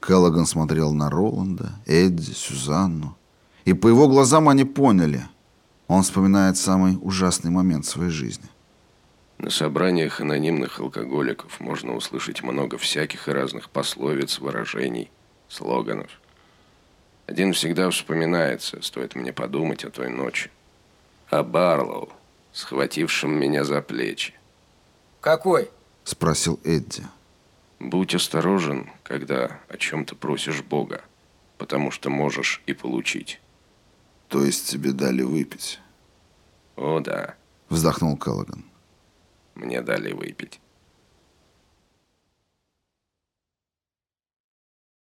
Келлоган смотрел на Роланда, Эдди, Сюзанну. И по его глазам они поняли. Он вспоминает самый ужасный момент своей жизни. На собраниях анонимных алкоголиков можно услышать много всяких и разных пословиц, выражений, слоганов. Один всегда вспоминается, стоит мне подумать о той ночи. О Барлоу, схватившем меня за плечи. «Какой?» – спросил Эдди. Будь осторожен, когда о чем-то просишь Бога, потому что можешь и получить. То есть тебе дали выпить? О, да. Вздохнул Келлоган. Мне дали выпить.